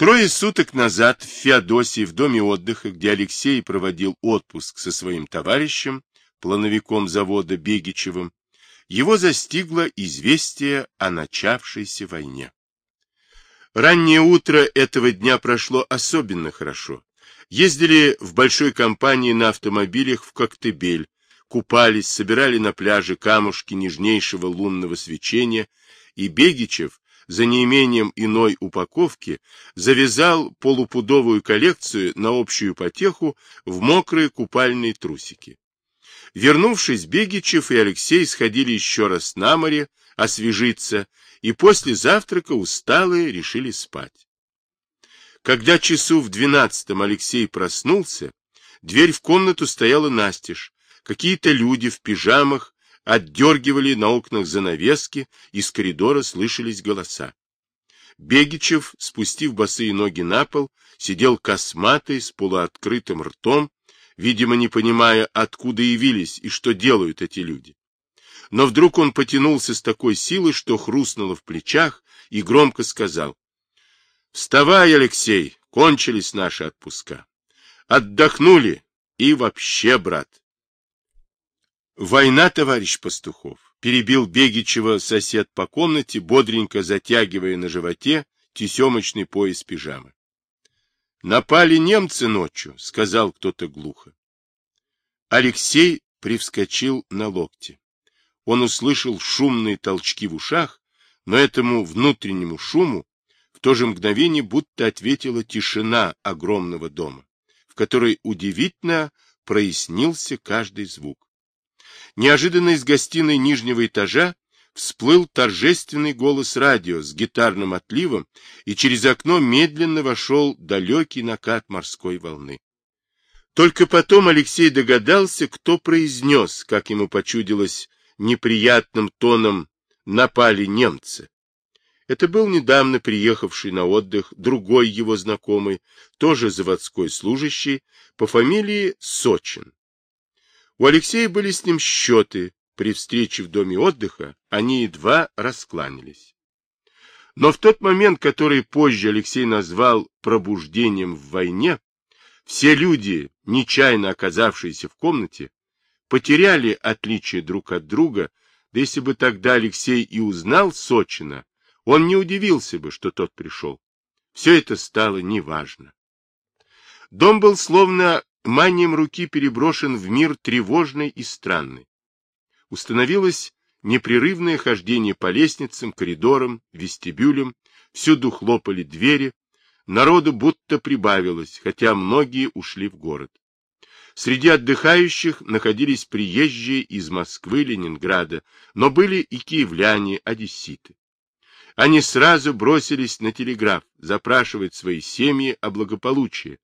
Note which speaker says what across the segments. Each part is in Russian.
Speaker 1: Трое суток назад в Феодосии, в доме отдыха, где Алексей проводил отпуск со своим товарищем, плановиком завода Бегичевым, его застигло известие о начавшейся войне. Раннее утро этого дня прошло особенно хорошо. Ездили в большой компании на автомобилях в Коктебель, купались, собирали на пляже камушки нежнейшего лунного свечения, и Бегичев, за неимением иной упаковки, завязал полупудовую коллекцию на общую потеху в мокрые купальные трусики. Вернувшись, Бегичев и Алексей сходили еще раз на море, освежиться, и после завтрака усталые решили спать. Когда часу в двенадцатом Алексей проснулся, дверь в комнату стояла настежь, какие-то люди в пижамах отдергивали на окнах занавески, из коридора слышались голоса. Бегичев, спустив босые ноги на пол, сидел косматый с полуоткрытым ртом, видимо, не понимая, откуда явились и что делают эти люди. Но вдруг он потянулся с такой силой, что хрустнуло в плечах, и громко сказал. — Вставай, Алексей, кончились наши отпуска. Отдохнули, и вообще, брат. Война, товарищ Пастухов, перебил Бегичева сосед по комнате, бодренько затягивая на животе тесемочный пояс пижамы. Напали немцы ночью, сказал кто-то глухо. Алексей привскочил на локте. Он услышал шумные толчки в ушах, но этому внутреннему шуму в то же мгновение будто ответила тишина огромного дома, в которой удивительно прояснился каждый звук. Неожиданно из гостиной нижнего этажа всплыл торжественный голос радио с гитарным отливом, и через окно медленно вошел далекий накат морской волны. Только потом Алексей догадался, кто произнес, как ему почудилось неприятным тоном, напали немцы. Это был недавно приехавший на отдых другой его знакомый, тоже заводской служащий, по фамилии Сочин. У Алексея были с ним счеты, при встрече в доме отдыха они едва раскланялись. Но в тот момент, который позже Алексей назвал пробуждением в войне, все люди, нечаянно оказавшиеся в комнате, потеряли отличие друг от друга, да если бы тогда Алексей и узнал Сочина, он не удивился бы, что тот пришел. Все это стало неважно. Дом был словно манием руки переброшен в мир тревожный и странный установилось непрерывное хождение по лестницам, коридорам, вестибюлям, всюду хлопали двери, народу будто прибавилось, хотя многие ушли в город. Среди отдыхающих находились приезжие из Москвы, Ленинграда, но были и киевляне, одесситы. Они сразу бросились на телеграф, запрашивать свои семьи о благополучии.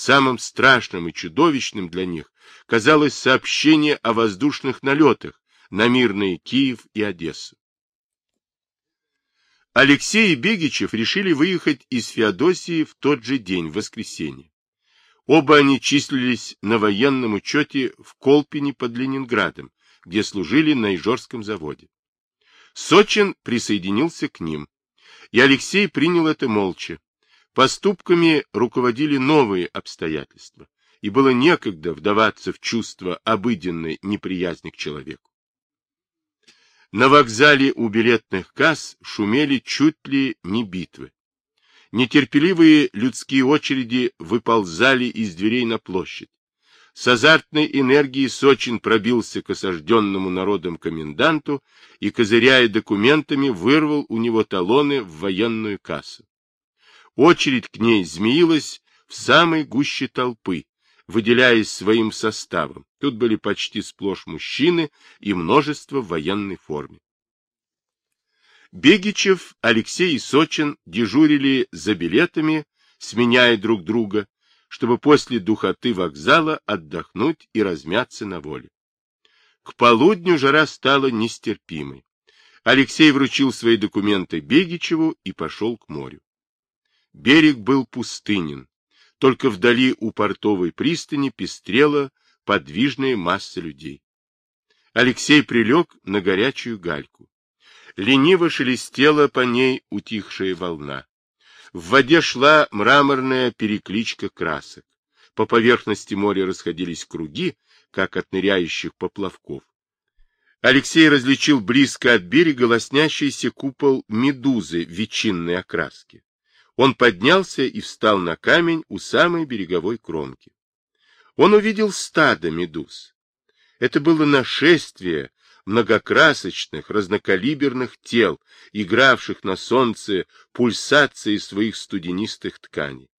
Speaker 1: Самым страшным и чудовищным для них казалось сообщение о воздушных налетах, на мирные Киев и Одессу. Алексей и Бегичев решили выехать из Феодосии в тот же день, в воскресенье. Оба они числились на военном учете в Колпине под Ленинградом, где служили на Ижорском заводе. Сочин присоединился к ним, и Алексей принял это молча. Поступками руководили новые обстоятельства, и было некогда вдаваться в чувство обыденной неприязни к человеку. На вокзале у билетных касс шумели чуть ли не битвы. Нетерпеливые людские очереди выползали из дверей на площадь. С азартной энергией Сочин пробился к осажденному народом коменданту и, козыряя документами, вырвал у него талоны в военную кассу. Очередь к ней змеилась в самой гуще толпы, выделяясь своим составом. Тут были почти сплошь мужчины и множество в военной форме. Бегичев, Алексей и Сочин дежурили за билетами, сменяя друг друга, чтобы после духоты вокзала отдохнуть и размяться на воле. К полудню жара стала нестерпимой. Алексей вручил свои документы Бегичеву и пошел к морю. Берег был пустынен, только вдали у портовой пристани пестрела подвижная масса людей. Алексей прилег на горячую гальку. Лениво шелестела по ней утихшая волна. В воде шла мраморная перекличка красок. По поверхности моря расходились круги, как от ныряющих поплавков. Алексей различил близко от берега лоснящийся купол медузы ветчинной окраски. Он поднялся и встал на камень у самой береговой кромки. Он увидел стадо медуз. Это было нашествие многокрасочных, разнокалиберных тел, игравших на солнце пульсации своих студенистых тканей.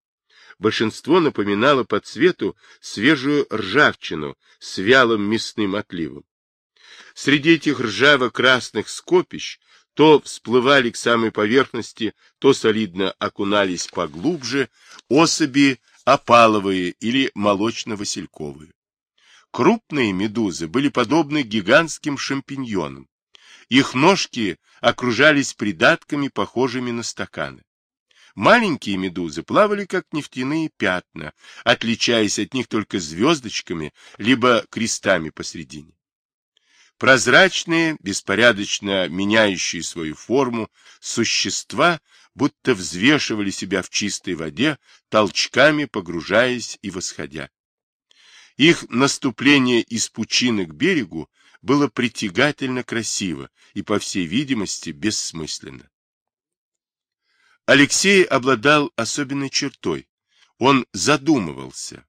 Speaker 1: Большинство напоминало по цвету свежую ржавчину с вялым мясным отливом. Среди этих ржаво-красных скопищ то всплывали к самой поверхности, то солидно окунались поглубже особи опаловые или молочно-васильковые. Крупные медузы были подобны гигантским шампиньонам. Их ножки окружались придатками, похожими на стаканы. Маленькие медузы плавали как нефтяные пятна, отличаясь от них только звездочками, либо крестами посредине. Прозрачные, беспорядочно меняющие свою форму, существа будто взвешивали себя в чистой воде, толчками погружаясь и восходя. Их наступление из пучины к берегу было притягательно красиво и, по всей видимости, бессмысленно. Алексей обладал особенной чертой. Он задумывался,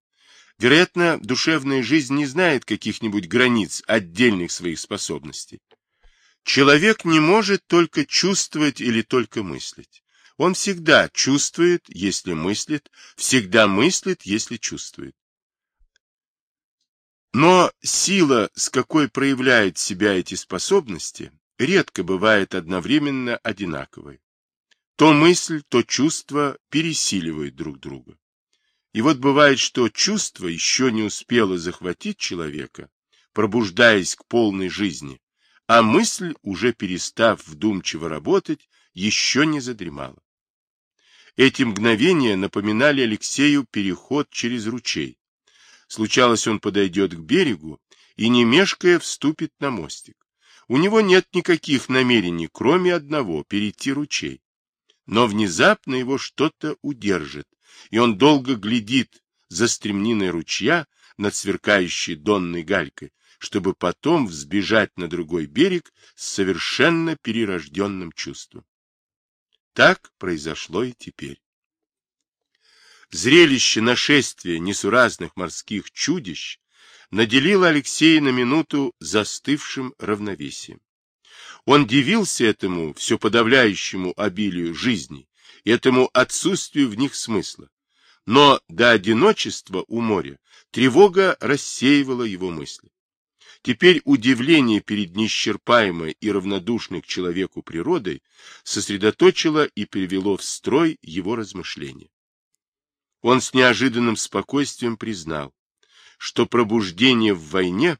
Speaker 1: Вероятно, душевная жизнь не знает каких-нибудь границ отдельных своих способностей. Человек не может только чувствовать или только мыслить. Он всегда чувствует, если мыслит, всегда мыслит, если чувствует. Но сила, с какой проявляют себя эти способности, редко бывает одновременно одинаковой. То мысль, то чувство пересиливают друг друга. И вот бывает, что чувство еще не успело захватить человека, пробуждаясь к полной жизни, а мысль, уже перестав вдумчиво работать, еще не задремала. Эти мгновения напоминали Алексею переход через ручей. Случалось, он подойдет к берегу и, не мешкая, вступит на мостик. У него нет никаких намерений, кроме одного — перейти ручей. Но внезапно его что-то удержит, и он долго глядит за стремниной ручья над сверкающей донной галькой, чтобы потом взбежать на другой берег с совершенно перерожденным чувством. Так произошло и теперь. Зрелище нашествия несуразных морских чудищ наделило Алексея на минуту застывшим равновесием. Он дивился этому все подавляющему обилию жизни, этому отсутствию в них смысла. Но до одиночества у моря тревога рассеивала его мысли. Теперь удивление перед неисчерпаемой и равнодушной к человеку природой сосредоточило и привело в строй его размышления. Он с неожиданным спокойствием признал, что пробуждение в войне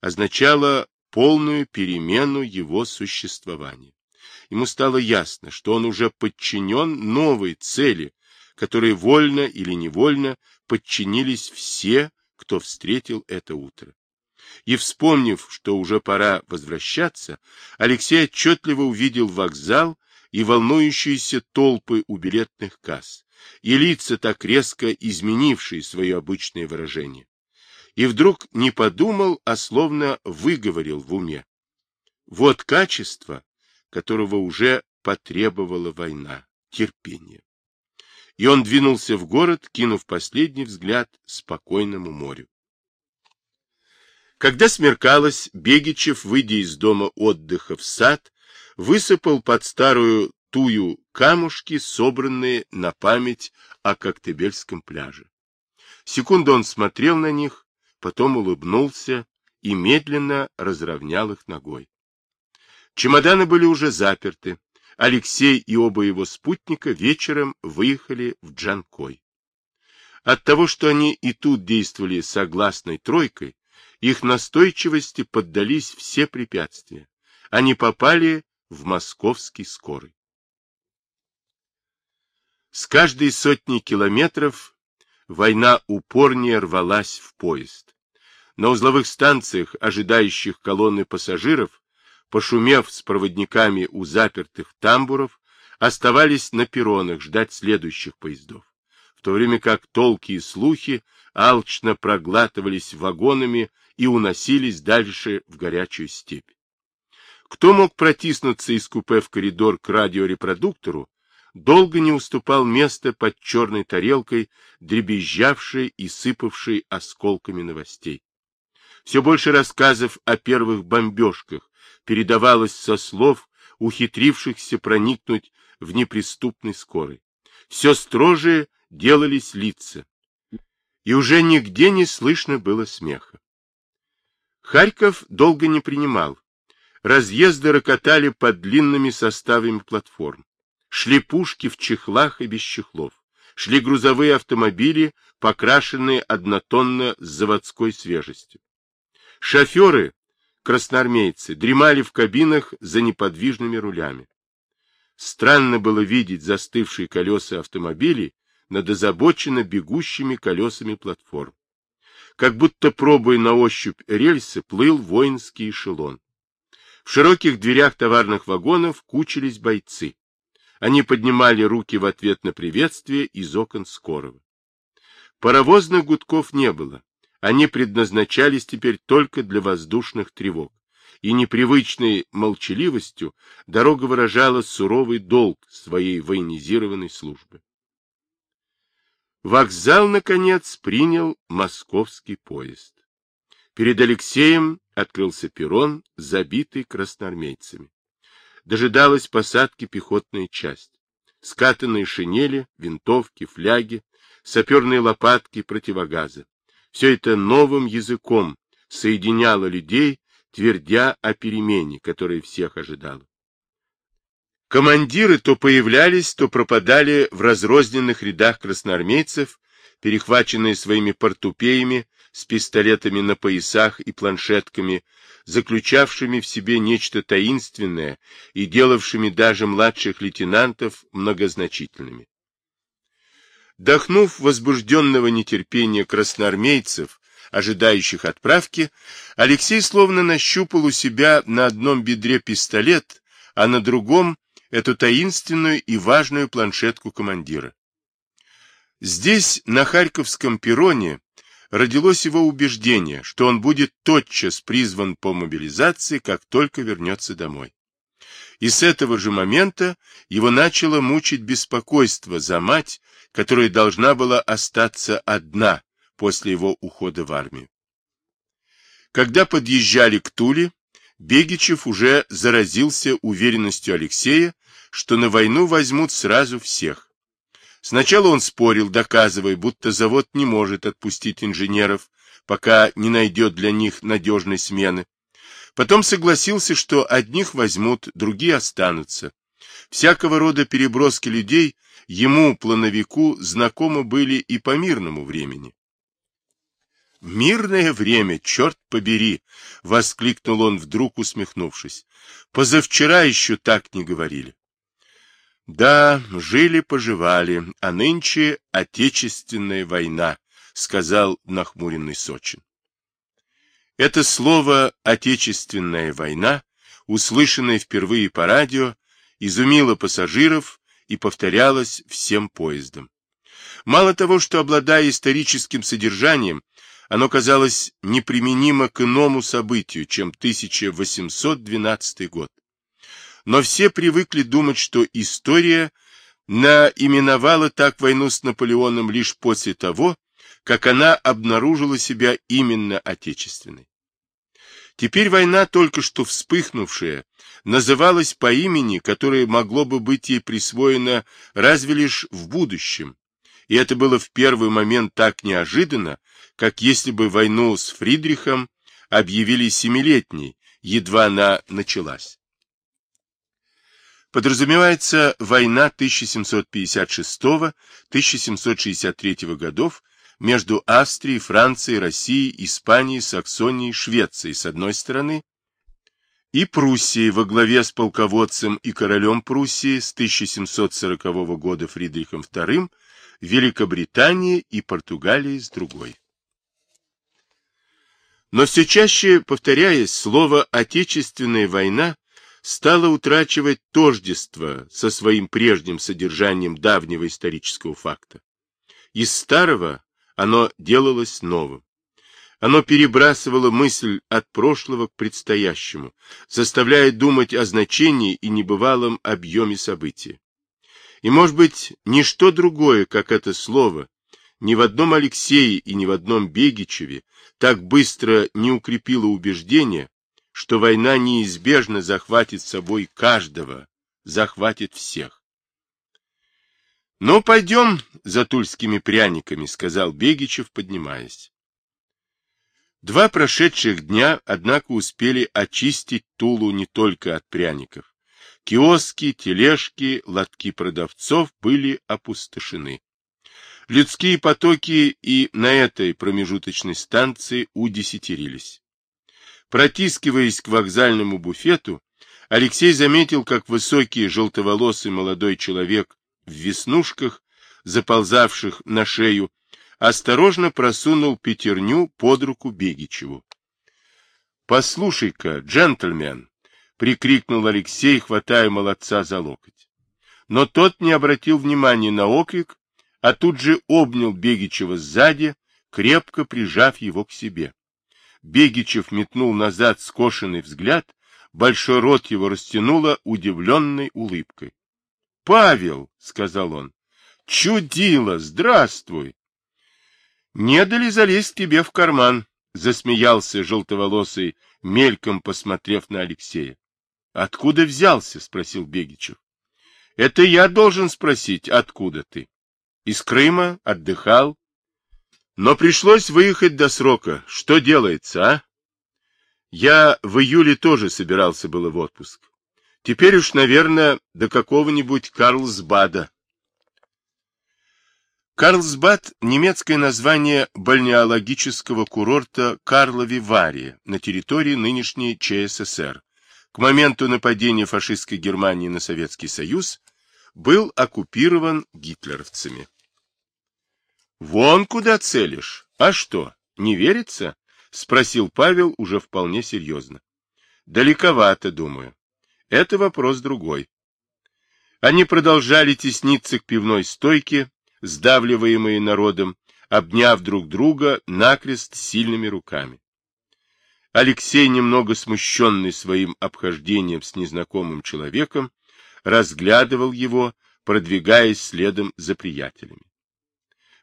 Speaker 1: означало полную перемену его существования ему стало ясно, что он уже подчинен новой цели, которой вольно или невольно подчинились все, кто встретил это утро. И, вспомнив, что уже пора возвращаться, Алексей отчетливо увидел вокзал и волнующиеся толпы у билетных касс, и лица, так резко изменившие свое обычное выражение. И вдруг не подумал, а словно выговорил в уме. Вот качество, которого уже потребовала война, терпение. И он двинулся в город, кинув последний взгляд спокойному морю. Когда смеркалось, Бегичев, выйдя из дома отдыха в сад, высыпал под старую тую камушки, собранные на память о Коктебельском пляже. Секунду он смотрел на них, потом улыбнулся и медленно разровнял их ногой. Чемоданы были уже заперты. Алексей и оба его спутника вечером выехали в Джанкой. От того, что они и тут действовали согласной тройкой, их настойчивости поддались все препятствия. Они попали в московский скорый. С каждой сотни километров война упорнее рвалась в поезд. На узловых станциях, ожидающих колонны пассажиров, Пошумев с проводниками у запертых тамбуров, оставались на перронах ждать следующих поездов, в то время как толки и слухи алчно проглатывались вагонами и уносились дальше в горячую степь. Кто мог протиснуться из купе в коридор к радиорепродуктору, долго не уступал место под черной тарелкой, дребезжавшей и сыпавшей осколками новостей. Все больше рассказов о первых бомбежках передавалось со слов, ухитрившихся проникнуть в неприступный скорый. Все строже делались лица, и уже нигде не слышно было смеха. Харьков долго не принимал. Разъезды рокотали под длинными составами платформ. Шли пушки в чехлах и без чехлов. Шли грузовые автомобили, покрашенные однотонно с заводской свежестью. Шоферы, красноармейцы, дремали в кабинах за неподвижными рулями. Странно было видеть застывшие колеса автомобилей над озабоченно бегущими колесами платформ. Как будто, пробуя на ощупь рельсы, плыл воинский эшелон. В широких дверях товарных вагонов кучились бойцы. Они поднимали руки в ответ на приветствие из окон скорого. Паровозных гудков не было. Они предназначались теперь только для воздушных тревог. И непривычной молчаливостью дорога выражала суровый долг своей военизированной службы. Вокзал, наконец, принял московский поезд. Перед Алексеем открылся перрон, забитый красноармейцами дожидалась посадки пехотная часть. Скатанные шинели, винтовки, фляги, саперные лопатки, противогазы. Все это новым языком соединяло людей, твердя о перемене, которая всех ожидала. Командиры то появлялись, то пропадали в разрозненных рядах красноармейцев, перехваченные своими портупеями, с пистолетами на поясах и планшетками, заключавшими в себе нечто таинственное и делавшими даже младших лейтенантов многозначительными. Дохнув возбужденного нетерпения красноармейцев, ожидающих отправки, Алексей словно нащупал у себя на одном бедре пистолет, а на другом эту таинственную и важную планшетку командира. Здесь, на Харьковском перроне, родилось его убеждение, что он будет тотчас призван по мобилизации, как только вернется домой. И с этого же момента его начало мучить беспокойство за мать, которая должна была остаться одна после его ухода в армию. Когда подъезжали к Туле, Бегичев уже заразился уверенностью Алексея, что на войну возьмут сразу всех, Сначала он спорил, доказывая, будто завод не может отпустить инженеров, пока не найдет для них надежной смены. Потом согласился, что одних возьмут, другие останутся. Всякого рода переброски людей ему, плановику, знакомы были и по мирному времени. «Мирное время, черт побери!» — воскликнул он вдруг, усмехнувшись. «Позавчера еще так не говорили». Да, жили-поживали, а нынче отечественная война, сказал нахмуренный Сочин. Это слово «отечественная война», услышанное впервые по радио, изумило пассажиров и повторялось всем поездом. Мало того, что, обладая историческим содержанием, оно казалось неприменимо к иному событию, чем 1812 год но все привыкли думать, что история наименовала так войну с Наполеоном лишь после того, как она обнаружила себя именно отечественной. Теперь война, только что вспыхнувшая, называлась по имени, которое могло бы быть ей присвоено разве лишь в будущем. И это было в первый момент так неожиданно, как если бы войну с Фридрихом объявили семилетней, едва она началась подразумевается война 1756-1763 годов между Австрией, Францией, Россией, Испанией, Саксонией, Швецией с одной стороны и Пруссией во главе с полководцем и королем Пруссии с 1740 года Фридрихом II, Великобританией и Португалией с другой. Но все чаще повторяясь, слово «отечественная война» стало утрачивать тождество со своим прежним содержанием давнего исторического факта. Из старого оно делалось новым. Оно перебрасывало мысль от прошлого к предстоящему, заставляя думать о значении и небывалом объеме события. И, может быть, ничто другое, как это слово, ни в одном Алексее и ни в одном Бегичеве так быстро не укрепило убеждение, что война неизбежно захватит собой каждого, захватит всех. — Ну, пойдем за тульскими пряниками, — сказал Бегичев, поднимаясь. Два прошедших дня, однако, успели очистить Тулу не только от пряников. Киоски, тележки, лотки продавцов были опустошены. Людские потоки и на этой промежуточной станции удесятерились. Протискиваясь к вокзальному буфету, Алексей заметил, как высокий желтоволосый молодой человек в веснушках, заползавших на шею, осторожно просунул пятерню под руку Бегичеву. — Послушай-ка, джентльмен! — прикрикнул Алексей, хватая молодца за локоть. Но тот не обратил внимания на окрик, а тут же обнял Бегичева сзади, крепко прижав его к себе. Бегичев метнул назад скошенный взгляд, большой рот его растянуло удивленной улыбкой. — Павел, — сказал он, — чудило, здравствуй! Не дали залезть тебе в карман, засмеялся желтоволосый, мельком посмотрев на Алексея. Откуда взялся? спросил Бегичев. Это я должен спросить, откуда ты? Из Крыма отдыхал. Но пришлось выехать до срока. Что делается, а? Я в июле тоже собирался было в отпуск. Теперь уж, наверное, до какого-нибудь Карлсбада. Карлсбад – немецкое название бальнеологического курорта Карлови-Вария на территории нынешней ЧССР. К моменту нападения фашистской Германии на Советский Союз был оккупирован гитлеровцами. «Вон куда целишь? А что, не верится?» – спросил Павел уже вполне серьезно. «Далековато, думаю. Это вопрос другой». Они продолжали тесниться к пивной стойке, сдавливаемые народом, обняв друг друга накрест сильными руками. Алексей, немного смущенный своим обхождением с незнакомым человеком, разглядывал его, продвигаясь следом за приятелями.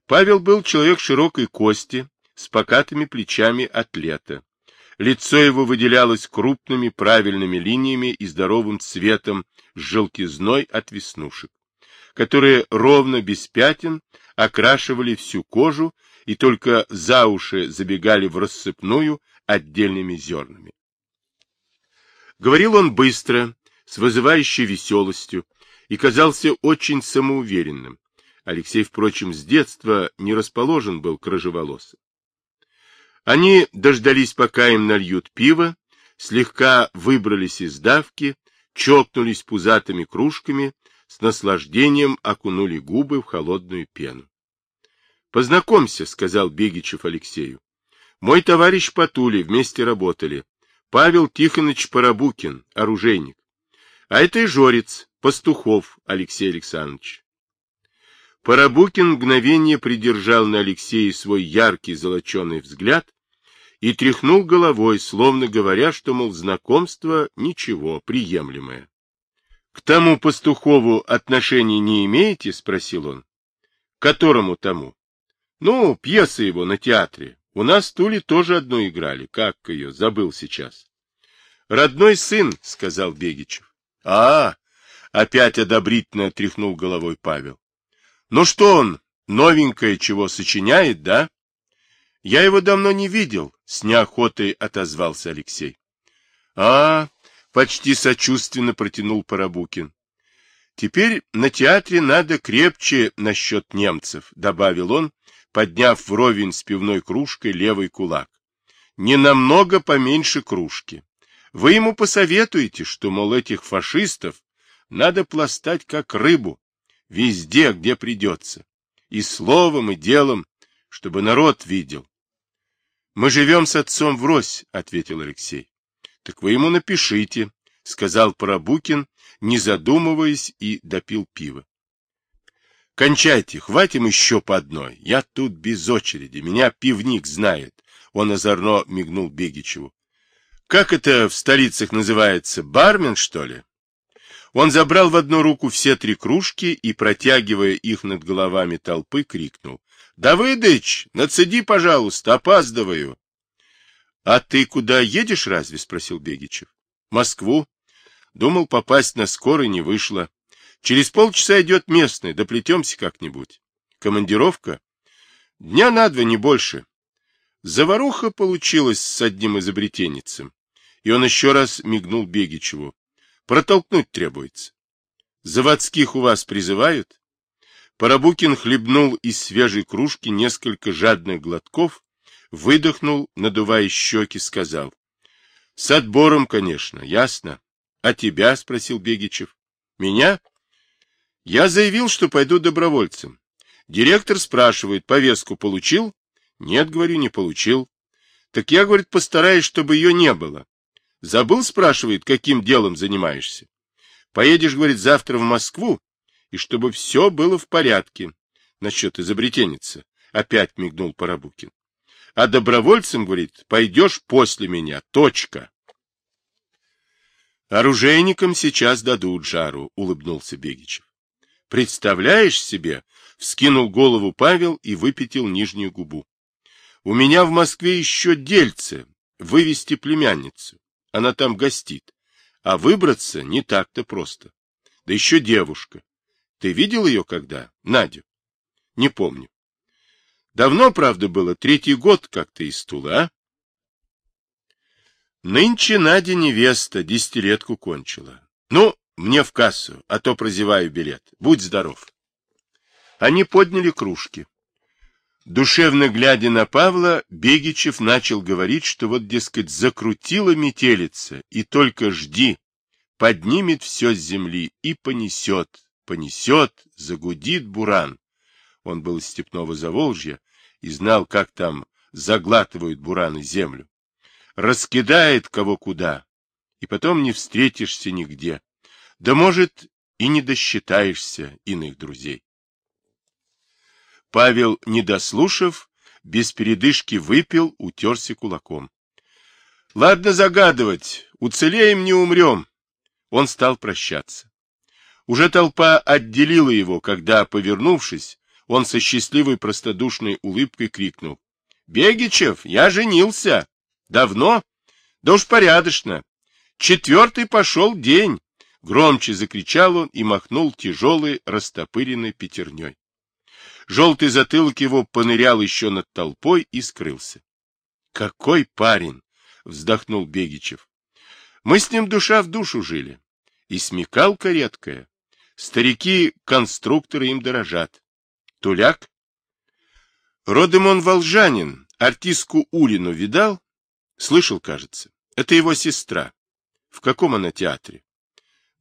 Speaker 1: Павел был человек широкой кости, с покатыми плечами атлета. Лицо его выделялось крупными правильными линиями и здоровым цветом с желтизной от веснушек которые ровно без пятен окрашивали всю кожу и только за уши забегали в рассыпную отдельными зернами. Говорил он быстро, с вызывающей веселостью, и казался очень самоуверенным. Алексей, впрочем, с детства не расположен был к рыжеволосым. Они дождались, пока им нальют пиво, слегка выбрались из давки, чокнулись пузатыми кружками с наслаждением окунули губы в холодную пену. — Познакомься, — сказал Бегичев Алексею. — Мой товарищ по Туле, вместе работали. Павел Тихонович Парабукин, оружейник. А это и Жорец, Пастухов Алексей Александрович. Парабукин мгновение придержал на Алексея свой яркий золоченый взгляд и тряхнул головой, словно говоря, что, мол, знакомство ничего, приемлемое. К тому пастухову отношения не имеете? — спросил он. — которому тому? — Ну, пьеса его на театре. У нас в Туле тоже одну играли. Как ее? Забыл сейчас. — Родной сын, — сказал Бегичев. — А, опять одобрительно тряхнул головой Павел. — Ну что он, новенькое чего сочиняет, да? — Я его давно не видел, — с неохотой отозвался Алексей. — А, Почти сочувственно протянул Парабукин. Теперь на театре надо крепче насчет немцев, добавил он, подняв вровень с пивной кружкой левый кулак. Не намного поменьше кружки. Вы ему посоветуете, что, мол, этих фашистов надо пластать как рыбу, везде, где придется, и словом, и делом, чтобы народ видел. — Мы живем с отцом врозь, — ответил Алексей. Так вы ему напишите, сказал Парабукин, не задумываясь, и допил пиво. Кончайте, хватим еще по одной. Я тут без очереди, меня пивник знает. Он озорно мигнул Бегичеву. Как это в столицах называется, бармен, что ли? Он забрал в одну руку все три кружки и, протягивая их над головами толпы, крикнул. — Давыдыч, нацеди, пожалуйста, опаздываю. — А ты куда едешь разве? — спросил Бегичев. — Москву. Думал попасть на скорой, не вышло. Через полчаса идет местный, доплетемся как-нибудь. Командировка? Дня на два, не больше. Заваруха получилась с одним изобретенницем. И он еще раз мигнул Бегичеву. Протолкнуть требуется. Заводских у вас призывают? Парабукин хлебнул из свежей кружки несколько жадных глотков, выдохнул, надувая щеки, сказал. — С отбором, конечно, ясно. — А тебя? — спросил Бегичев. — Меня? — Я заявил, что пойду добровольцем. Директор спрашивает, повестку получил? — Нет, говорю, не получил. — Так я, говорит, постараюсь, чтобы ее не было. Забыл, спрашивает, каким делом занимаешься? Поедешь, говорит, завтра в Москву, и чтобы все было в порядке. Насчет изобретенницы. Опять мигнул Парабукин. А добровольцем, говорит, пойдешь после меня. Точка. Оружейникам сейчас дадут жару, улыбнулся Бегичев. Представляешь себе? Вскинул голову Павел и выпятил нижнюю губу. У меня в Москве еще дельце вывести племянницу. Она там гостит. А выбраться не так-то просто. Да еще девушка. Ты видел ее когда? Надю? Не помню. Давно, правда, было, третий год как-то из Тула, а? Нынче Надя невеста, десятилетку кончила. Ну, мне в кассу, а то прозеваю билет. Будь здоров. Они подняли кружки. Душевно глядя на Павла, Бегичев начал говорить, что вот, дескать, закрутила метелица, и только жди, поднимет все с земли и понесет, понесет, загудит буран. Он был из степного Заволжья и знал, как там заглатывают бураны землю. Раскидает кого куда, и потом не встретишься нигде. Да, может, и не досчитаешься иных друзей. Павел, не дослушав, без передышки выпил, утерся кулаком. — Ладно загадывать, уцелеем, не умрем. Он стал прощаться. Уже толпа отделила его, когда, повернувшись, он со счастливой простодушной улыбкой крикнул. — Бегичев, я женился. Давно? Да уж порядочно. Четвертый пошел день. Громче закричал он и махнул тяжелой растопыренной пятерней. Желтый затылок его понырял еще над толпой и скрылся. — Какой парень! — вздохнул Бегичев. — Мы с ним душа в душу жили. И смекалка редкая. Старики-конструкторы им дорожат. Туляк? Родом он волжанин. Артистку Улину видал? Слышал, кажется. Это его сестра. В каком она театре?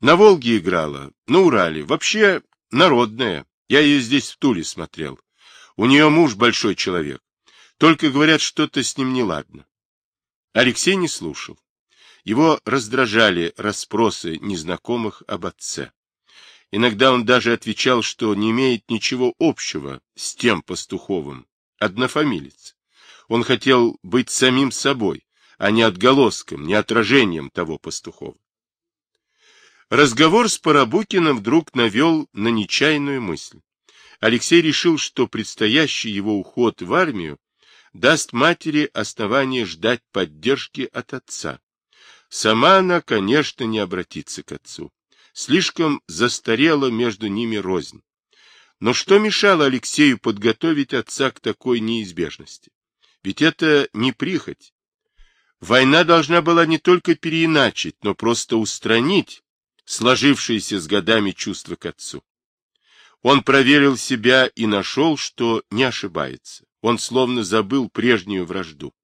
Speaker 1: На Волге играла, на Урале. Вообще народная. Я ее здесь в Туле смотрел. У нее муж большой человек. Только, говорят, что-то с ним неладно. Алексей не слушал. Его раздражали расспросы незнакомых об отце. Иногда он даже отвечал, что не имеет ничего общего с тем пастуховым, однофамилец. Он хотел быть самим собой, а не отголоском, не отражением того пастухова. Разговор с Парабукиным вдруг навел на нечаянную мысль. Алексей решил, что предстоящий его уход в армию даст матери основание ждать поддержки от отца. Сама она, конечно, не обратится к отцу. Слишком застарела между ними рознь. Но что мешало Алексею подготовить отца к такой неизбежности? Ведь это не прихоть. Война должна была не только переиначить, но просто устранить сложившееся с годами чувство к отцу. Он проверил себя и нашел, что не ошибается. Он словно забыл прежнюю вражду.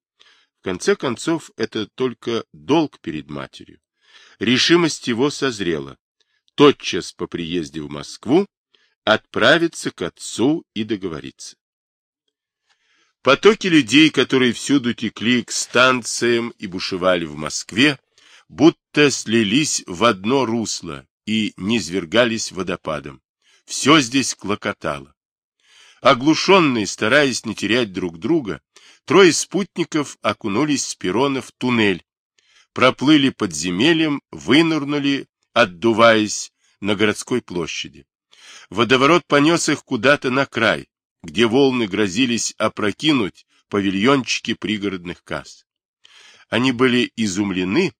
Speaker 1: В конце концов, это только долг перед матерью. Решимость его созрела тотчас по приезде в Москву отправиться к отцу и договориться. Потоки людей, которые всюду текли к станциям и бушевали в Москве, будто слились в одно русло и низвергались водопадом. Все здесь клокотало. Оглушенные, стараясь не терять друг друга, трое спутников окунулись с перрона в туннель, проплыли подземельем, вынырнули, отдуваясь, на городской площади. Водоворот понес их куда-то на край, где волны грозились опрокинуть павильончики пригородных касс. Они были изумлены,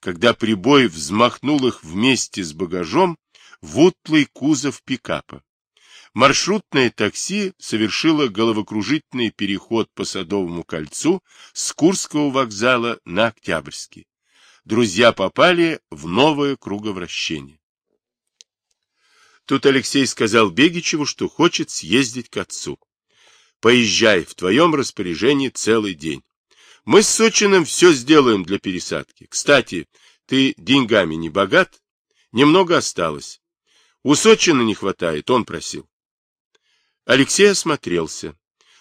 Speaker 1: когда прибой взмахнул их вместе с багажом в утлый кузов пикапа. Маршрутное такси совершило головокружительный переход по Садовому кольцу с Курского вокзала на Октябрьский. Друзья попали в новое круговращение. Тут Алексей сказал Бегичеву, что хочет съездить к отцу. Поезжай, в твоем распоряжении целый день. Мы с Сочиным все сделаем для пересадки. Кстати, ты деньгами не богат? Немного осталось. У Сочина не хватает, он просил. Алексей осмотрелся.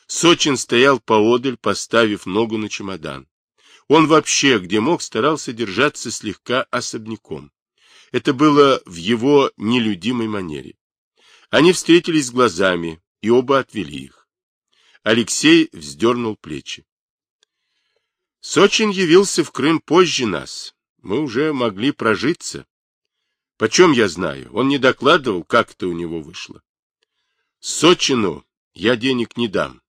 Speaker 1: Сочин стоял поодаль, поставив ногу на чемодан. Он вообще, где мог, старался держаться слегка особняком. Это было в его нелюдимой манере. Они встретились глазами, и оба отвели их. Алексей вздернул плечи. Сочин явился в Крым позже нас. Мы уже могли прожиться. Почем я знаю? Он не докладывал, как это у него вышло. Сочину я денег не дам.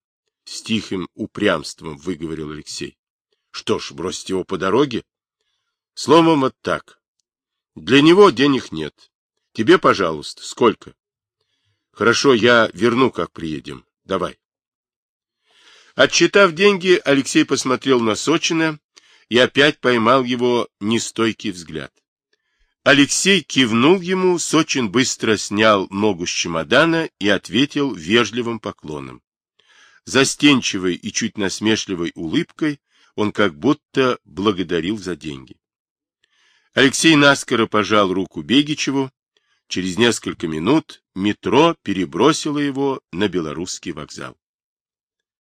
Speaker 1: С тихим упрямством выговорил Алексей. Что ж, бросить его по дороге? Словом, вот так. Для него денег нет. Тебе, пожалуйста, сколько? Хорошо, я верну, как приедем. Давай. Отчитав деньги, Алексей посмотрел на Сочина и опять поймал его нестойкий взгляд. Алексей кивнул ему, Сочин быстро снял ногу с чемодана и ответил вежливым поклоном. Застенчивой и чуть насмешливой улыбкой он как будто благодарил за деньги. Алексей наскоро пожал руку Бегичеву. Через несколько минут метро перебросило его на Белорусский вокзал.